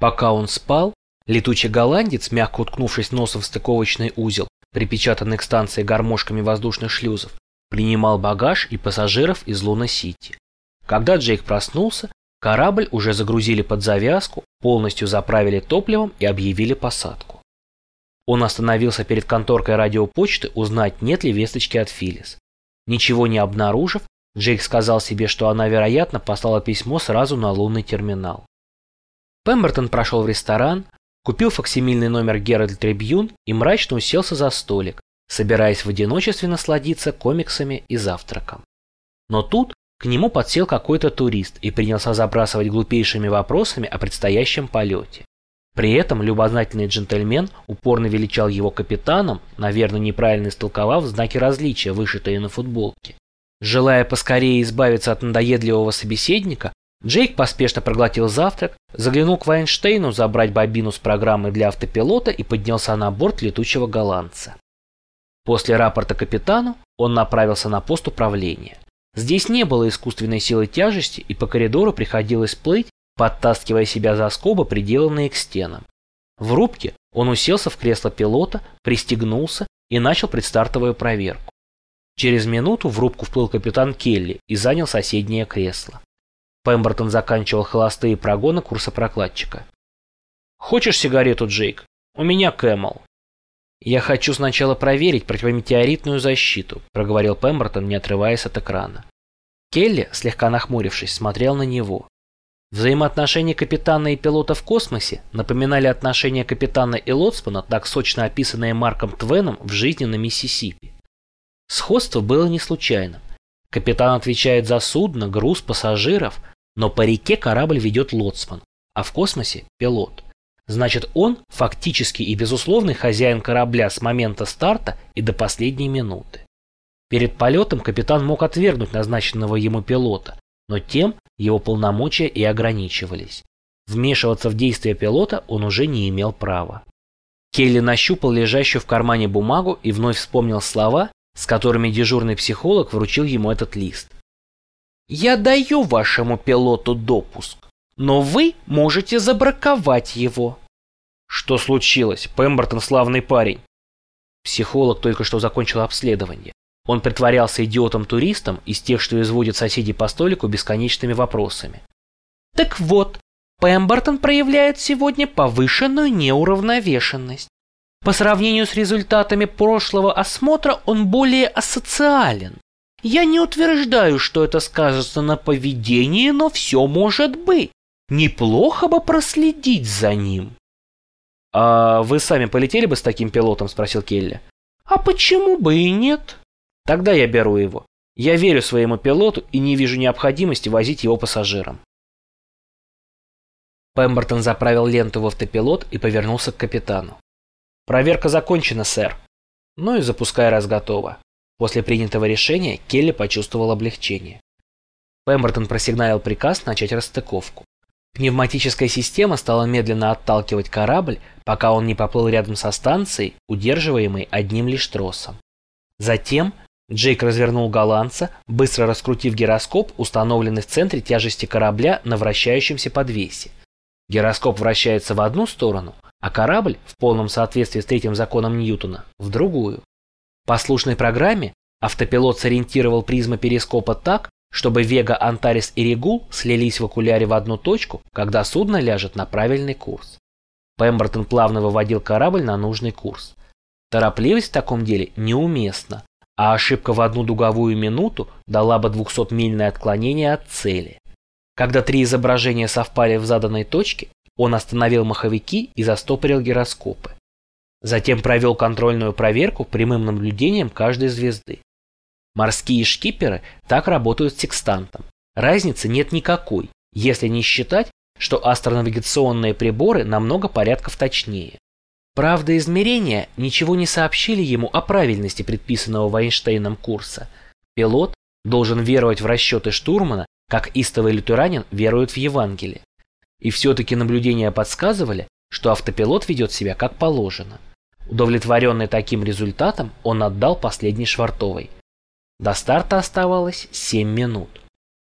Пока он спал, летучий голландец, мягко уткнувшись носом в стыковочный узел, припечатанный к станции гармошками воздушных шлюзов, принимал багаж и пассажиров из Луна-Сити. Когда Джейк проснулся, корабль уже загрузили под завязку, полностью заправили топливом и объявили посадку. Он остановился перед конторкой радиопочты узнать, нет ли весточки от Филлис. Ничего не обнаружив, Джейк сказал себе, что она, вероятно, послала письмо сразу на лунный терминал. Пембертон прошел в ресторан, купил факсимильный номер Геральд Трибьюн и мрачно уселся за столик, собираясь в одиночестве насладиться комиксами и завтраком. Но тут к нему подсел какой-то турист и принялся забрасывать глупейшими вопросами о предстоящем полете. При этом любознательный джентльмен упорно величал его капитаном, наверное, неправильно истолковав знаки различия, вышитые на футболке. Желая поскорее избавиться от надоедливого собеседника, Джейк поспешно проглотил завтрак, заглянул к Вайнштейну забрать бобину с программой для автопилота и поднялся на борт летучего голландца. После рапорта капитану он направился на пост управления. Здесь не было искусственной силы тяжести, и по коридору приходилось плыть, подтаскивая себя за скобы, приделанные к стенам. В рубке он уселся в кресло пилота, пристегнулся и начал предстартовую проверку. Через минуту в рубку вплыл капитан Келли и занял соседнее кресло. Пембертон заканчивал холостые прогоны курса прокладчика. «Хочешь сигарету, Джейк? У меня Camel». «Я хочу сначала проверить противометеоритную защиту», – проговорил Пембертон, не отрываясь от экрана. Келли, слегка нахмурившись, смотрел на него. Взаимоотношения капитана и пилота в космосе напоминали отношения капитана и лоцмана, так сочно описанные Марком Твеном в жизни на Миссисипи. Сходство было не случайным. Капитан отвечает за судно, груз, пассажиров, но по реке корабль ведет лоцман, а в космосе – пилот. Значит, он фактически и безусловный хозяин корабля с момента старта и до последней минуты. Перед полетом капитан мог отвергнуть назначенного ему пилота, но тем его полномочия и ограничивались. Вмешиваться в действия пилота он уже не имел права. Келли нащупал лежащую в кармане бумагу и вновь вспомнил слова, с которыми дежурный психолог вручил ему этот лист. «Я даю вашему пилоту допуск, но вы можете забраковать его». «Что случилось? Пембертон славный парень». Психолог только что закончил обследование. Он притворялся идиотом-туристом из тех, что изводят соседей по столику бесконечными вопросами. Так вот, Пембертон проявляет сегодня повышенную неуравновешенность. По сравнению с результатами прошлого осмотра он более асоциален. Я не утверждаю, что это скажется на поведении, но все может быть. Неплохо бы проследить за ним. «А вы сами полетели бы с таким пилотом?» – спросил Келли. «А почему бы и нет?» Тогда я беру его. Я верю своему пилоту и не вижу необходимости возить его пассажирам. Пембертон заправил ленту в автопилот и повернулся к капитану. «Проверка закончена, сэр». Ну и запускай раз готово. После принятого решения Келли почувствовал облегчение. Пембертон просигналил приказ начать расстыковку. Пневматическая система стала медленно отталкивать корабль, пока он не поплыл рядом со станцией, удерживаемой одним лишь тросом. Затем Джейк развернул голландца, быстро раскрутив гироскоп, установленный в центре тяжести корабля на вращающемся подвесе. Гироскоп вращается в одну сторону, а корабль, в полном соответствии с третьим законом Ньютона, в другую. По слушной программе автопилот сориентировал призмы перископа так, чтобы Вега, Антарис и Регул слились в окуляре в одну точку, когда судно ляжет на правильный курс. Пембертон плавно выводил корабль на нужный курс. Торопливость в таком деле неуместна, а ошибка в одну дуговую минуту дала бы 200-мильное отклонение от цели. Когда три изображения совпали в заданной точке, он остановил маховики и застопорил гироскопы. Затем провел контрольную проверку прямым наблюдением каждой звезды. Морские шкиперы так работают с секстантом. Разницы нет никакой, если не считать, что астронавигационные приборы намного порядков точнее. Правда, измерения ничего не сообщили ему о правильности предписанного Вайнштейном курса. Пилот должен веровать в расчеты штурмана, как истовый лютеранин верует в Евангелие. И все-таки наблюдения подсказывали, что автопилот ведет себя как положено. Удовлетворенный таким результатом, он отдал последний швартовой. До старта оставалось 7 минут.